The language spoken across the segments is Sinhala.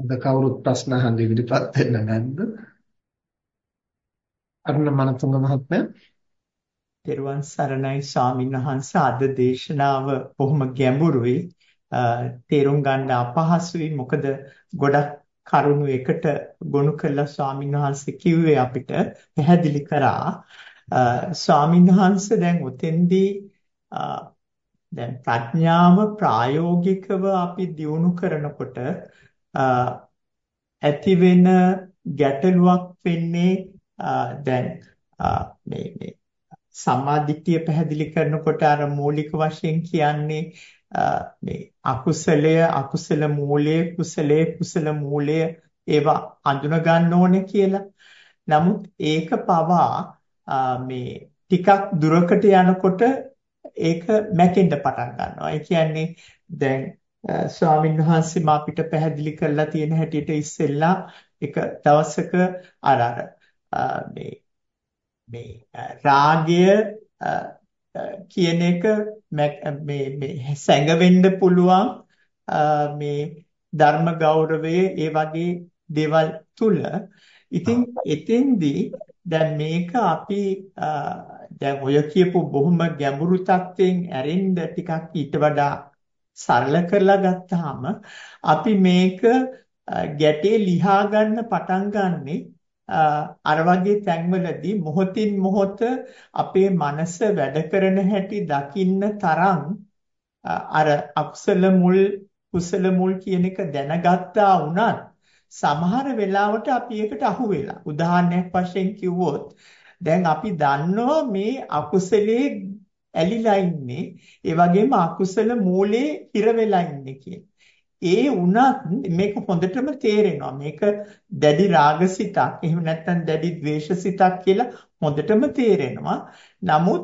අද කවුරුත් ප්‍රශ්න අහන්න ඉදිරිපත් වෙන්න නැද්ද? අරුණ මනතුංග මහත්මයා. තෙරුවන් සරණයි ස්වාමීන් වහන්ස. අද දේශනාව බොහොම ගැඹුරුයි. තේරුම් ගන්න අපහසුයි. මොකද ගොඩක් කරුණු එකට ගොනු කළා ස්වාමීන් වහන්සේ කිව්වේ අපිට පැහැදිලි කරා. ස්වාමීන් වහන්සේ දැන් උතෙන්දී දැන් ප්‍රඥාව ප්‍රායෝගිකව අපි දියුණු කරනකොට ඇති වෙන ගැටලුවක් වෙන්නේ දැන් මේ මේ සම්මාදිට්ඨිය පැහැදිලි කරනකොට අර මූලික වශයෙන් කියන්නේ මේ අකුසලය අකුසල මූලය කුසලයේ කුසල මූලය ඒවා අඳුන ගන්න ඕනේ කියලා. නමුත් ඒක පවා මේ ටිකක් දුරකට යනකොට ඒක මැකෙන්න පටන් ගන්නවා. ඒ කියන්නේ දැන් ස්වාමීන් වහන්සේ මාපිට පැහැදිලි කරලා තියෙන හැටියට ඉස්සෙල්ලා එක දවසක අර අර මේ මේ රාගය කියන එක මේ මේ සැඟවෙන්න පුළුවන් මේ ධර්ම ගෞරවය ඒ වගේ දේවල් තුල. ඉතින් එතෙන්දී දැන් මේක අපි දැන් ඔය කියපු බොහොම ගැඹුරු තත්ත්වයෙන් ඇරෙන්න ටිකක් ඊට වඩා සරල කරලා ගත්තාම අපි මේක ගැටේ ලිහා ගන්න පටන් ගන්නෙ අර වගේ තැන්වලදී මොහොතින් මොහොත අපේ මනස වැඩ කරන හැටි දකින්න තරම් අර අකුසල මුල් කුසල මුල් කියන එක දැනගත්තා වුණත් සමහර වෙලාවට අපි ඒකට අහු වෙලා. උදාහරණයක් වශයෙන් කිව්වොත් දැන් අපි දන්නවා මේ අකුසලයේ ඇලිලා ඉන්නේ ඒ වගේම අකුසල මූලේ හිර වෙලා ඉන්නේ කියන. ඒ වුණත් මේක හොඳටම තේරෙනවා. මේක දැඩි රාගසිතක් එහෙම නැත්නම් දැඩි ද්වේෂසිතක් කියලා හොඳටම තේරෙනවා. නමුත්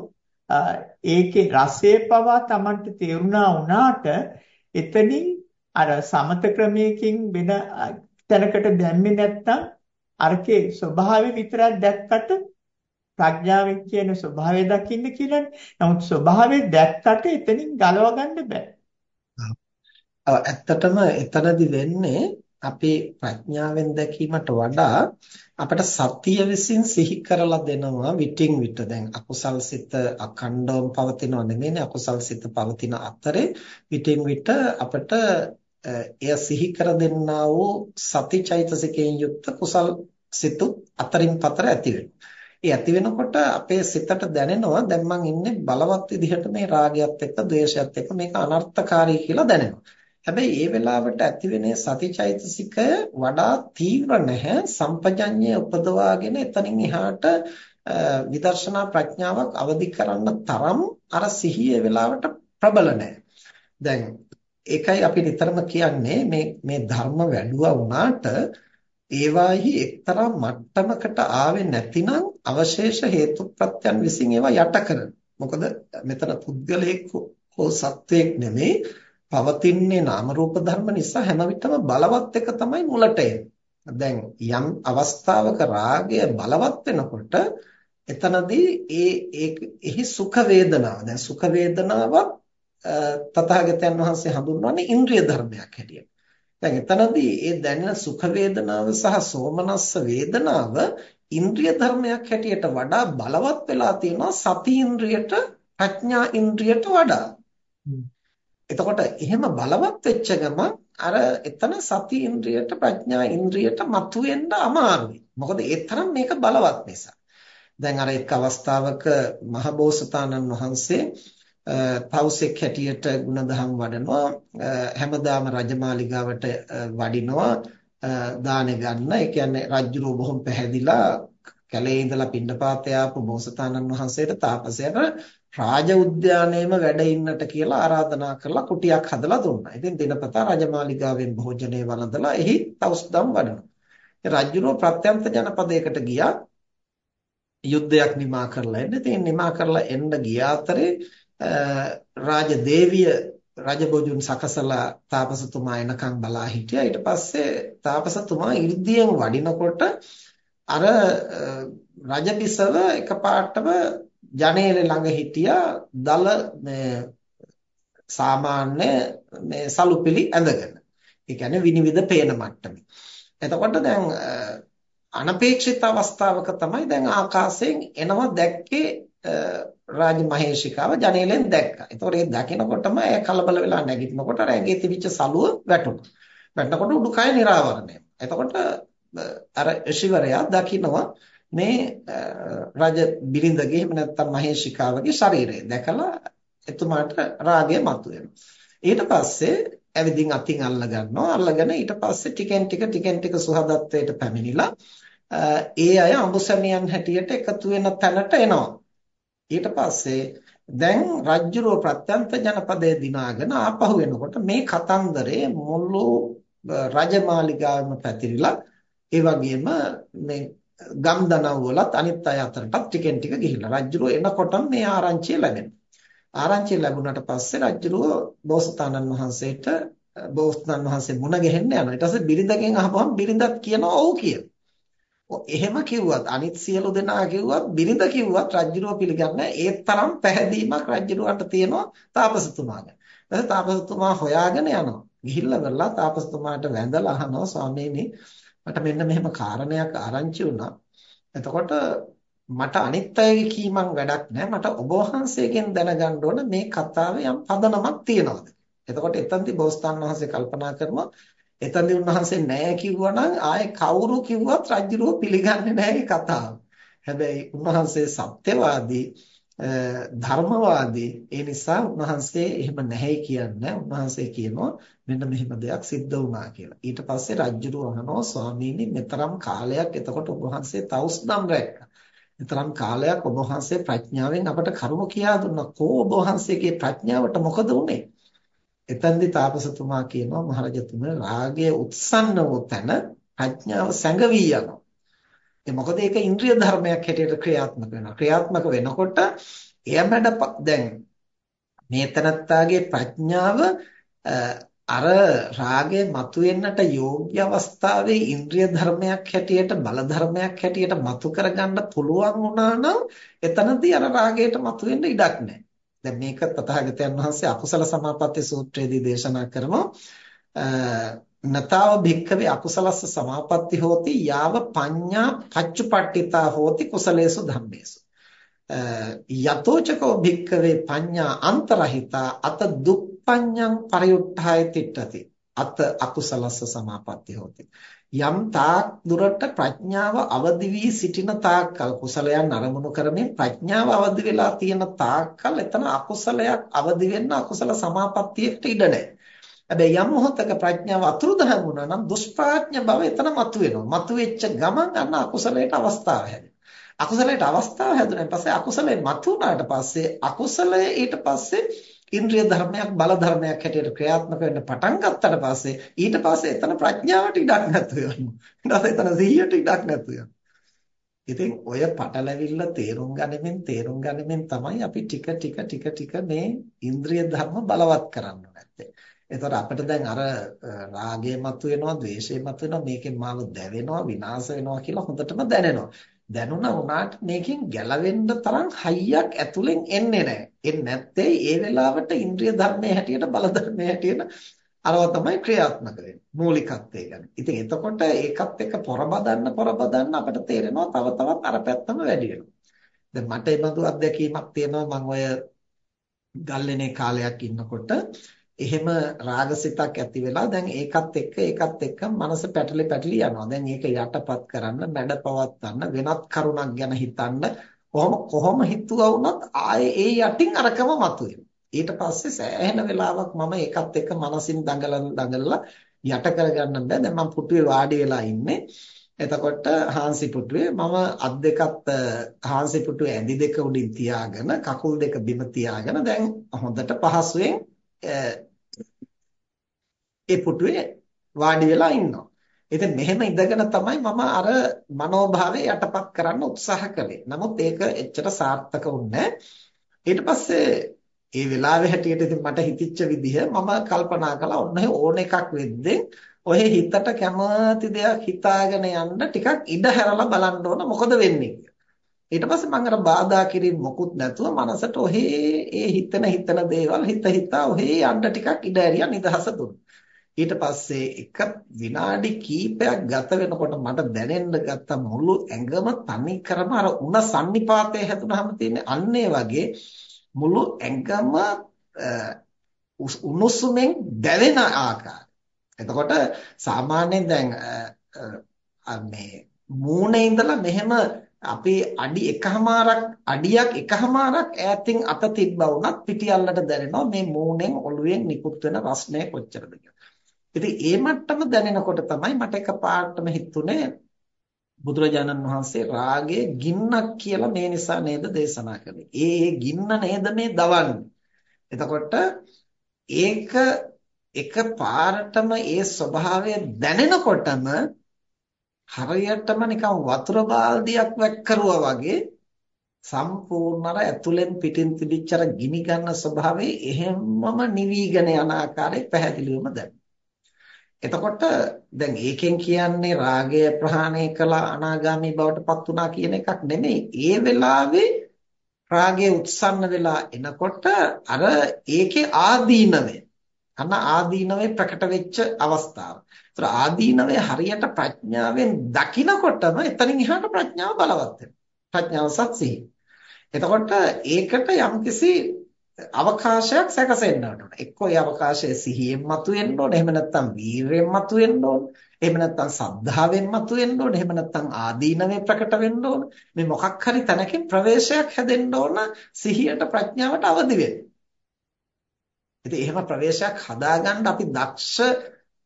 ඒකේ රසය පවා Tamanට තේරුණා වුණාට එතනින් අර සමත ක්‍රමයකින් වෙන තැනකට දැම්මේ නැත්නම් අරකේ ස්වභාවය විතරක් දැක්කට ප්‍රඥාවෙන් කියන ස්වභාවය දකින්න කියලානේ. නමුත් ස්වභාවය දැක්කට එතනින් ගලව ගන්න බෑ. ඇත්තටම එතනදි වෙන්නේ අපි ප්‍රඥාවෙන් දැකීමට වඩා අපිට සතිය විසින් සිහි කරලා දෙනවා විටින් විට දැන් අකුසල් සිත අඛණ්ඩවම පවතිනව නෙමෙයිනේ අකුසල් සිත පවතින අතරේ විටින් විට අපිට එය සිහි කර දෙන්නා වූ සතිචෛතසිකයෙන් යුක්ත කුසල් සිතු අතරින් පතර ඇති වෙනවා ඒ ඇති වෙනකොට අපේ සිතට දැනෙනවා දැන් මං ඉන්නේ බලවත් විදිහට මේ රාගයත් එක්ක ද්වේෂයත් එක්ක මේක අනර්ථකාරී කියලා දැනෙනවා. හැබැයි ඒ වෙලාවට ඇතිවෙන සතිචෛතසිකය වඩා තීව්‍ර නැහැ සම්පජඤ්ඤය උපදවාගෙන එතනින් එහාට විදර්ශනා ප්‍රඥාවක් අවදි කරන්න තරම් අර සිහියේ වෙලාවට ප්‍රබල නැහැ. දැන් ඒකයි අපි නිතරම කියන්නේ මේ මේ ධර්ම වැඩුවා වුණාට ඒවාෙහි එක්තරා මට්ටමකට ආවේ නැතිනම් අවශේෂ හේතුප්‍රත්‍යයන් විසින් ඒවා යට කරන. මොකද මෙතන පුද්ගලයෙක් හෝ සත්වයක් නෙමෙයි පවතින්නේ නාම රූප ධර්ම නිසා හැම විටම බලවත් එක තමයි මුලට දැන් යම් අවස්ථාවක රාගය බලවත් වෙනකොට එතනදී ඒ එහි සුඛ වේදනාව දැන් සුඛ වේදනාවක් තථාගතයන් වහන්සේ හඳුන්වන්නේ ඉන්ද්‍රිය ධර්මයක් හැටියට. දැන් එතනදී ඒ දැනෙන සුඛ වේදනාව සහ සෝමනස්ස වේදනාව ඉන්ද්‍රිය ධර්මයක් හැටියට වඩා බලවත් වෙලා තියෙනවා සති ඉන්ද්‍රියට ප්‍රඥා ඉන්ද්‍රියට වඩා. එතකොට එහෙම බලවත් වෙච්ච ගමන් අර එතන සති ඉන්ද්‍රියට ප්‍රඥා ඉන්ද්‍රියට මතුවෙන්න අමාරුයි. මොකද ඒ තරම් මේක බලවත් නිසා. දැන් අර එක් අවස්ථාවක මහබෝසතාණන් වහන්සේ පෞසෙක් හැටියට ಗುಣධම් වඩනවා හැමදාම රජමාලිගාවට වඩිනවා දානෙ ගන්න ඒ කියන්නේ රජුරෝ බොහොම පැහැදිලා කැලේ ඉඳලා පින්නපාත යාපු බෝසතාණන් වහන්සේට තාපසයාට රාජ උද්‍යානයේම වැඩ ඉන්නට කියලා ආරාධනා කරලා කුටියක් හදලා දුන්නා. ඉතින් දිනපතා රජමාලිගාවෙන් භෝජනය වළඳලා එහි තවුස්දම් වඩනවා. රජුරෝ ප්‍රත්‍යන්ත ජනපදයකට ගියා යුද්ධයක් නිමා කරලා එන්න. ඉතින් නිමා කරලා එන්න ගිය අතරේ රාජදේවිය රජබොජුන් සකසලා තාපසතුමා එනකන් බලා හිටියා. ඊට පස්සේ තාපසතුමා 이르දියෙන් වඩිනකොට අර රජබිසව එකපාරටම ජනේලෙ ළඟ හිටියා. දල මේ සාමාන්‍ය මේ සලුපිලි ඇඳගෙන. ඒ කියන්නේ විනිවිද පේන මට්ටමේ. එතකොට දැන් අනපේක්ෂිත අවස්ථාවක තමයි දැන් ආකාශයෙන් එනවා දැක්කේ රාජ මහේෂිකාව ජනේලෙන් දැක්කා. ඒතකොට ඒ දකිනකොටම ඒ කලබල වෙලා නැගිටිනකොට ඇඟේ තිබිච්ච සලුව වැටුණා. වැටෙනකොට උඩුකය නිරාවරණය. එතකොට අර ඍෂිවරයා දකිනවා මේ රජ බිරිඳගේ එහෙම නැත්නම් මහේෂිකාවගේ ශරීරය දැකලා එතුමාට රාගය මතුවෙනවා. ඊට පස්සේ ඇවිදින් අතින් අල්ල ගන්නවා. අල්ලගෙන ඊට පස්සේ ටිකෙන් ටික ටිකෙන් ටික සුහදත්වයට පැමිණිලා ඒ අය අඹසැමියන් හැටියට එකතු වෙන තැනට එනවා. ඊට පස්සේ දැන් රජ්ජුරුව ප්‍රත්‍යන්ත ජනපදයේ දිනාගෙන ආපහු වෙනකොට මේ කතන්දරේ මුළු රජමාලිගාවෙම පැතිරිලා ඒ වගේම මේ ගම් දනව් වලත් අනිත් අය අතරටත් ටිකෙන් ටික ගිහිල්ලා රජ්ජුරුව එනකොටම මේ ආරංචිය ලැබෙනවා. ආරංචිය ලැබුණාට පස්සේ රජ්ජුරුව බෝසතාණන් වහන්සේට බෝසතාණන් වහන්සේ මුණ ගැහෙන්න යනවා. ඊට පස්සේ බිරිඳගෙන් අහපුවම බිරිඳත් කියනවා ඔව් කියලා. එහෙම කිව්වත් අනිත් සියලු දෙනා කිව්වත් බිරිඳ කිව්වත් රජ්ජුරුව පිළිගන්නේ ඒ තරම් පැහැදීමක් රජ්ජුරුවන්ට තියෙනවා තාපසතුමාගෙන්. ඊට තාපසතුමා හොයාගෙන යනවා. ගිහිල්ලා වෙලා තාපසතුමාට වැඳලා අහනවා ස්වාමීනි මට මෙන්න මෙහෙම කාරණයක් ආරංචි වුණා. එතකොට මට අනිත් අයගේ කීමක් වැඩක් නැහැ. මට ඔබ වහන්සේගෙන් දැනගන්න ඕන මේ කතාවේ යම් පදනමක් තියෙනවද? එතකොට එතනදී බෝසතාණන් වහන්සේ කල්පනා කරනවා එතනදී උන්වහන්සේ නෑ කිව්වනම් ආයේ කවුරු කිව්වත් රජුරෝ පිළිගන්නේ නෑ කතාව. හැබැයි උන්වහන්සේ සත්‍යවාදී ධර්මවාදී ඒ නිසා උන්වහන්සේ එහෙම නැහැයි කියන්නේ උන්වහන්සේ කියනවා මෙන්න මෙහෙම දෙයක් සිද්ධ වුණා කියලා. ඊට පස්සේ රජුරෝ අහනවා ස්වාමීනි මෙතරම් කාලයක් එතකොට ඔබ වහන්සේ තවුස්නම් රැක්කා. මෙතරම් කාලයක් ඔබ වහන්සේ ප්‍රඥාවෙන් අපට කරුණු කියා දුන්නා. කෝ ඔබ වහන්සේගේ ප්‍රඥාවට මොකද වුනේ? එතෙන්දී තාපසතුමා කියනවා මහරජතුමනි රාගය උත්සන්න වූ තැන ප්‍රඥාව සැඟවී යනවා. ඒ මොකද ඒක ඉන්ද්‍රිය ධර්මයක් හැටියට ක්‍රියාත්මක වෙනවා. ක්‍රියාත්මක වෙනකොට එයමඩ දැන් මේ තනත්තාගේ ප්‍රඥාව අර රාගය මතුවෙන්නට යෝග්‍ය අවස්ථාවේ ඉන්ද්‍රිය ධර්මයක් හැටියට බල ධර්මයක් හැටියට මතු කරගන්න පුළුවන් වුණා නම් එතනදී අර රාගයට මතුවෙන්න ඉඩක් නැහැ. දැන් මේක තථාගතයන් වහන්සේ අකුසල සමාපatti සූත්‍රයේදී දේශනා කරනවා නතාව භික්කවේ අකුසලස්ස සමාපatti හෝති යාව පඤ්ඤා පච්චුපට්ඨිතා හෝති කුසලේසු ධම්මේසු. යතෝචකෝ භික්කවේ පඤ්ඤා අන්තරහිතා අත දුප්පඤ්ඤං පරියුට්ඨාය තිට්ඨති. අත අකුසලස්ස සමාපatti හෝති. යම් තාක් දුරට ප්‍රඥාව අවදි වී සිටින තාක්කල් කුසලයන් අරමුණු කරමින් ප්‍රඥාව අවදි වෙලා තියෙන තාක්කල් එතන අකුසලයක් අවදි වෙන්න අකුසල සමාපත්තියට ඉඩ නැහැ. හැබැයි යම් මොහොතක ප්‍රඥාව අතුරුදහන් වුණා නම් දුෂ්ප්‍රඥ බව එතන මතුවෙනවා. මතුවෙච්ච ගමන් අන්න අකුසලයට අවස්ථාව හැදෙනවා. අකුසලයට අවස්ථාව හැදුනන් පස්සේ අකුසලේ මතුවනාට පස්සේ අකුසලය ඊට පස්සේ ඉන්ද්‍රිය ධර්මයක් බල ධර්මයක් හැටියට ක්‍රියාත්මක වෙන්න පටන් ගත්තට පස්සේ ඊට පස්සේ එතන ප්‍රඥාවට ඉඩක් නැතු වෙනවා. ඊට පස්සේ එතන සිහියට ඉඩක් නැතු වෙනවා. ඉතින් ඔය පටලැවිල්ල තේරුම් ගනිමින් තේරුම් ගනිමින් තමයි අපි ටික ටික ටික ටික මේ ඉන්ද්‍රිය ධර්ම බලවත් කරන්න නැත්තේ. එතකොට අපිට දැන් අර රාගය මතුවෙනවා, ද්වේෂය මතුවෙනවා, මේකෙන් මාව දැවෙනවා, විනාශ වෙනවා කියලා හොඳටම දැනෙනවා. දැනුණා වුණාට මේකෙන් ගැලවෙන්න තරම් හයියක් ඇතුලෙන් එන්නේ නැහැ. එන්නේ නැත්තේ ඒ වෙලාවට ඉන්ද්‍රිය ධර්මයේ හැටියට බල ධර්මයේ හැටියට අරව තමයි ක්‍රියාත්මක වෙන්නේ. මූලිකත්වය ගැන. ඉතින් එතකොට ඒකත් එක්ක පොරබදන්න පොරබදන්න අපිට තේරෙනවා තව තවත් අර පැත්තම වැඩි වෙනවා. දැන් මට ඒ බඳු අත්දැකීමක් තියෙනවා මම ඔය ගල්ලෙනේ කාලයක් ඉන්නකොට එහෙම රාගසිතක් ඇති වෙලා දැන් ඒකත් එක්ක ඒකත් එක්ක මනස පැටලි පැටලි යනවා. දැන් ඒක යටපත් කරන්න, මැඩ පවත්වන්න, වෙනත් කරුණක් ගැන හිතන්න කොහොම කොහොම හිතුවා වුණත් ආයේ ඒ යටින් අරකම මතුවෙනවා. ඊට පස්සේ සෑහෙන වෙලාවක් මම ඒකත් එක්ක මනසින් දඟලන දඟලලා යට කරගන්න බෑ. දැන් මම පුටුවේ වාඩි වෙලා ඉන්නේ. එතකොට හාන්සි පුටුවේ මම අත් දෙකත් හාන්සි පුටුවේ ඇඳි දෙක උඩින් තියාගෙන කකුල් දෙක බිම තියාගෙන දැන් හොඳට පහසුවෙන් ඒ පුටුවේ වාඩි වෙලා ඉන්නවා. ඉතින් මෙහෙම ඉඳගෙන තමයි මම අර මනෝභාවය යටපත් කරන්න උත්සාහ කළේ. නමුත් ඒක එච්චර සාර්ථක වුණේ ඊට පස්සේ ඒ වෙලාවේ හැටියට ඉතින් මට හිතිච්ච විදිහ මම කල්පනා කළා ඔන්න ඕන එකක් වෙද්දී ඔය හිතට කැමති දෙයක් හිතාගෙන යන්න ටිකක් ඉඩ හැරලා බලන්න ඕන මොකද වෙන්නේ ඊට පස්සේ මම අර බාධා කිරීම මොකුත් නැතුව මනසට ඔහේ ඒ හිතන හිතන දේවල් හිත හිතා ඔහේ යන්න ටිකක් ඉඩ ඇරියා නිදහස දුන්නා ඊට පස්සේ එක විනාඩි කීපයක් ගත වෙනකොට මට දැනෙන්න ගත්ත මුළු ඇඟම තනි කරම අර උණ සන්නිපාතය හැදුනහම තියෙන්නේ අන්න වගේ මුළු ඇඟම උණුසුමෙන් දැවෙන ආකාරය. එතකොට සාමාන්‍යයෙන් දැන් මේ මූණේ ඉඳලා මෙහෙම අපි අඩි එකහමාරක් අඩියක් එකහමාරක් ඈතින් අත තිබ්බා වුණත් පිටියල්ලට දැනෙනවා මේ මූණෙන් ඔළුවෙන් නිකුත් වෙන රස්නය කොච්චරද ඉතින් ඒ මට්ටම දැනෙනකොට තමයි මට එකපාරටම හිතුනේ බුදුරජාණන් වහන්සේ රාගයේ ගින්නක් කියලා මේ නිසා නේද දේශනා කළේ. ඒ ගින්න නේද මේ දවන්නේ. එතකොට ඒක එක පාරටම ඒ ස්වභාවය දැනෙනකොටම හරියටම නිකන් වතුර බාල්දියක් වැක්කරුවා වගේ සම්පූර්ණ අර ඇතුලෙන් පිටින් තිබිච්ච අර ගිනි ගන්න ස්වභාවයේ එහෙම්මම නිවිගෙන යන ආකාරය පැහැදිලිවම දැනෙනවා. එතකොට දැන් ඒකෙන් කියන්නේ රාගය ප්‍රහාණය කළා අනාගාමී බවට පත් වුණා කියන එකක් නෙමෙයි. ඒ වෙලාවේ රාගය උත්සන්න වෙලා එනකොට අර ඒකේ ආදීනවය අන්න ආදීනවේ ප්‍රකට වෙච්ච අවස්ථාව. ඒතර ආදීනවේ හරියට ප්‍රඥාවෙන් දකිනකොටම එතනින් එහාට ප්‍රඥාව බලවත් වෙනවා. ප්‍රඥාව සත්‍සිහි. එතකොට ඒකට යම්කිසි අවකාශයක් සැකසෙන්න ඕන. එක්කෝ ඒ අවකාශය සිහියෙන් මතුවෙන්න ඕන. එහෙම නැත්නම් වීරයෙන් මතුවෙන්න ඕන. එහෙම නැත්නම් සද්ධාවෙන් මතුවෙන්න ඕන. එහෙම නැත්නම් ආදීනවේ ප්‍රකට වෙන්න ඕන. මේ මොකක් හරි තැනකින් ප්‍රවේශයක් හැදෙන්න ඕන සිහියට ප්‍රඥාවට අවදි වෙන්න. ඉතින් එහෙම ප්‍රවේශයක් හදාගන්න අපි දක්ෂ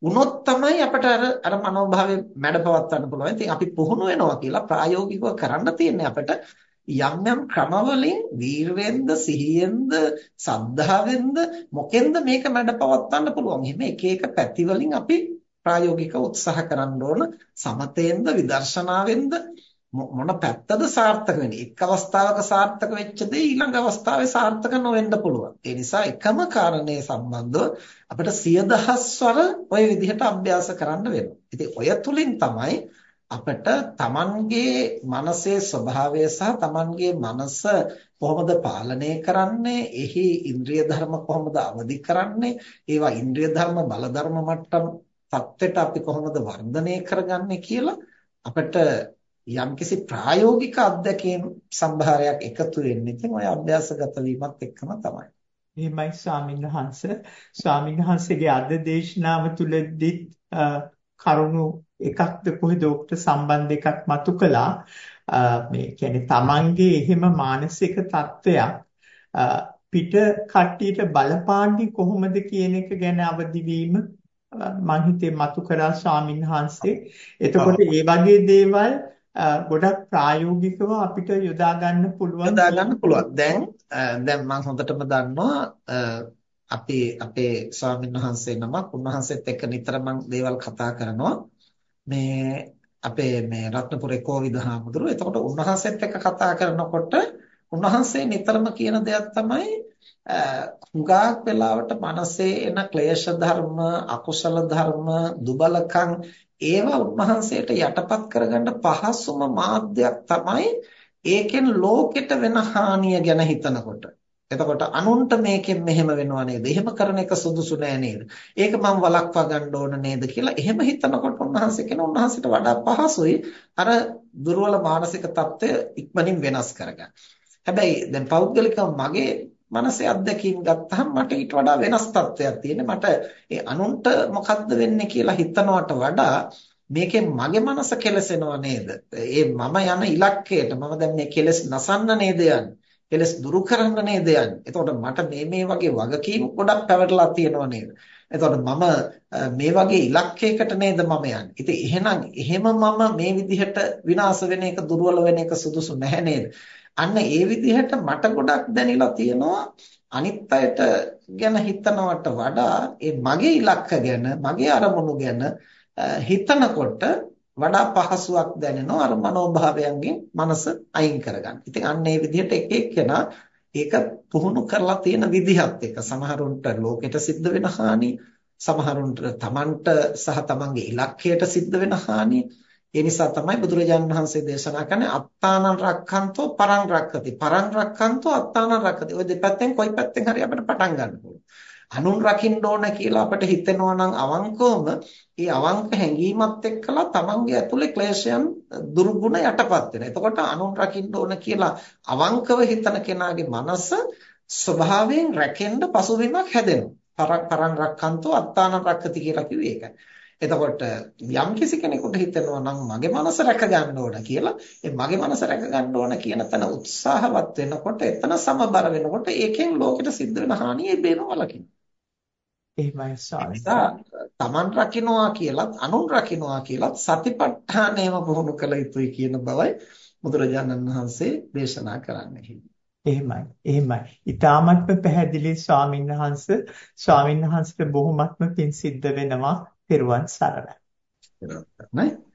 වුණොත් තමයි අපිට අර අර මනෝභාවය මැඩපවත්වන්න පුළුවන්. ඉතින් අපි පුහුණු වෙනවා කියලා ප්‍රායෝගිකව කරන්න තියෙන්නේ අපිට යම් යම් ක්‍රමවලින් වීරයෙන්ද සිහියෙන්ද සද්ධාවෙන්ද මොකෙන්ද මේක මැඩපවත්වන්න පුළුවන්. එහෙම එක එක පැතිවලින් අපි ප්‍රායෝගික උත්සාහ කරන්න ඕන. සමතෙන්ද විදර්ශනාවෙන්ද මොන පැත්තද සාර්ථක වෙන්නේ? එක් අවස්ථාවක සාර්ථක වෙච්ච දේ ඊළඟ අවස්ථාවේ සාර්ථක නොවෙන්න පුළුවන්. ඒ නිසා එකම කාරණේ සම්බන්ධව අපිට සිය දහස්වර ওই විදිහට අභ්‍යාස කරන්න වෙනවා. ඉතින් ඔය තුලින් තමයි අපිට Tamanගේ මනසේ ස්වභාවය සහ Tamanගේ මනස කොහොමද පාලනය කරන්නේ? එහි ඉන්ද්‍රිය ධර්ම කොහොමද අවදි කරන්නේ? ඒවා ඉන්ද්‍රිය ධර්ම බල ධර්ම මට්ටම් තත්ත්වයට අපි කොහොමද වර්ධනය කරගන්නේ කියලා අපිට යම්කිසි ප්‍රායෝගික අත්දැකීම් සම්භාරයක් එකතු වෙන්නේ. ඉතින් ඔය අභ්‍යාසගත වීමත් එක්කම තමයි. එහෙමයි ස්වාමීන් වහන්ස. ස්වාමීන් වහන්සේගේ අද දේශනාව තුළදී කරුණු එකක්ද කොහෙද ඔක්ට සම්බන්ධ එකක් මතු කළා. මේ කියන්නේ Tamange එහෙම මානසික තත්වයක් පිට කට්ටියට බලපාන්නේ කොහොමද කියන එක ගැන අවදි වීම මම හිතේ මතු කරා ස්වාමීන් වහන්සේ. එතකොට මේ වගේ දේවල් ගොඩක් ප්‍රායෝගිකව අපිට යොදා ගන්න පුළුවන් යොදා ගන්න පුළුවන්. දැන් දැන් මම හොඳටම දන්නවා අපි අපේ ස්වාමීන් වහන්සේ නමක් උන්වහන්සේත් එක්ක නිතර මම දේවල් කතා කරනවා. මේ අපේ මේ රත්නපුරේ කෝවිද හාමුදුරුවෝ. එතකොට උන්වහන්සේත් එක්ක කතා කරනකොට උන්වහන්සේ නිතරම කියන දෙයක් තමයි හුඟක් වෙලාවට මනසේ එන ක්ලේශ ධර්ම, අකුසල ධර්ම, දුබලකම් ඒවා උන්වහන්සේට යටපත් කරගන්න පහසුම මාධ්‍යයක් තමයි ඒකෙන් ලෝකෙට වෙන හානිය ගැන හිතනකොට. එතකොට අනුන්ට මේකෙන් මෙහෙම වෙනවා නේද? එහෙම කරන එක සුදුසු නෑ නේද? ඒක මම වළක්වා ගන්න ඕන නේද කියලා එහෙම හිතනකොට උන්වහන්සේ කියන උන්වහන්සේට වඩා පහසුයි අර දුර්වල මානසික தত্ত্বය ඉක්මනින් වෙනස් කරගන්න. හැබැයි දැන් පෞද්ගලිකව මගේ මනසේ අත්දැකීම් ගත්තහම මට ඊට වඩා වෙනස් තත්ත්වයක් තියෙන්නේ. මට ඒ අනුන්ට මොකද්ද වෙන්නේ කියලා හිතනවට වඩා මේකෙන් මගේ මනස කෙලසෙනව නේද? ඒ මම යන ඉලක්කයට මම දැන් මේ කෙලස් නසන්න නේද යන්නේ? කෙලස් දුරු කරන්න නේද යන්නේ? එතකොට මට මේ මේ වගේ වගකීම් ගොඩක් පැවරලා තියෙනව නේද? එතකොට මම මේ වගේ ඉලක්කයකට නේද මම යන්නේ? ඉතින් එහෙනම් එහෙම මම මේ විදිහට විනාශ වෙන එක දුර්වල වෙන එක සුදුසු නැහැ නේද? අන්න ඒ විදිහට මට ගොඩක් දැනෙලා තියෙනවා අනිත් අයට ගැන හිතනවට වඩා ඒ මගේ ඉලක්ක ගැන මගේ අරමුණු ගැන හිතනකොට වඩා පහසුවක් දැනෙනවා අර මනෝභාවයන්ගෙන් මනස අයින් කරගන්න. ඉතින් අන්න ඒ විදිහට එක එක්කෙනා ඒක පුහුණු කරලා තියෙන විදිහත් එක්ක සමහරුන්ට ලෝකෙට සිද්ධ වෙන හානිය සමහරුන්ට තමන්ට සහ තමන්ගේ ඉලක්කයට සිද්ධ වෙන හානිය ඒ නිසා තමයි බුදුරජාණන් වහන්සේ දේශනා කරන්නේ අත්තානං රක්ඛන්තෝ පරං රක්ඛති. පරං රක්ඛන්තෝ අත්තානං රක්ඛති. ඔය දෙපැත්තෙන් කොයි පැත්තෙන් හරි අපිට පටන් ගන්න පුළුවන්. අනුන් රකින්න ඕන කියලා අපිට හිතෙනවා නම් අවංකවම ඒ අවංක හැඟීමත් එක්කලා තමන්ගේ ඇතුලේ ක්ලේශයන් දුර්ගුණ යටපත් වෙනවා. එතකොට අනුන් රකින්න ඕන කියලා අවංකව හිතන කෙනාගේ මනස ස්වභාවයෙන් රැකෙන්න පසුබිමක් හැදෙනවා. පරං රක්칸තෝ අත්තාන රක්කති කියලා කිව්වේ ඒකයි. එතකොට යම් කිසි කෙනෙකුට හිතෙනවා නම් මගේ මනස රැක ගන්න ඕන කියලා ඒ මගේ මනස රැක ගන්න ඕන කියන තැන උත්සාහවත් වෙනකොට එතන සමබර වෙනකොට ඒකෙන් ලෝකෙට සිද්ධ වෙන හානිය බේරව වලකින. එහෙමයි. තමන් රකින්නවා කියලත් අනුන් රකින්නවා කියලත් සතිපට්ඨානයම පුහුණු කළ යුතුයි කියන බවයි බුදුරජාණන් වහන්සේ දේශනා කරන්නේ. එහෙමයි එහෙමයි. ඊ타මත්ම පැහැදිලි ස්වාමීන් වහන්සේ ස්වාමීන් වහන්සේට බොහොමත්ම පිං සිද්ධ වෙනවා. පෙරුවන් සරණයි. පෙරුවන් සරණයි.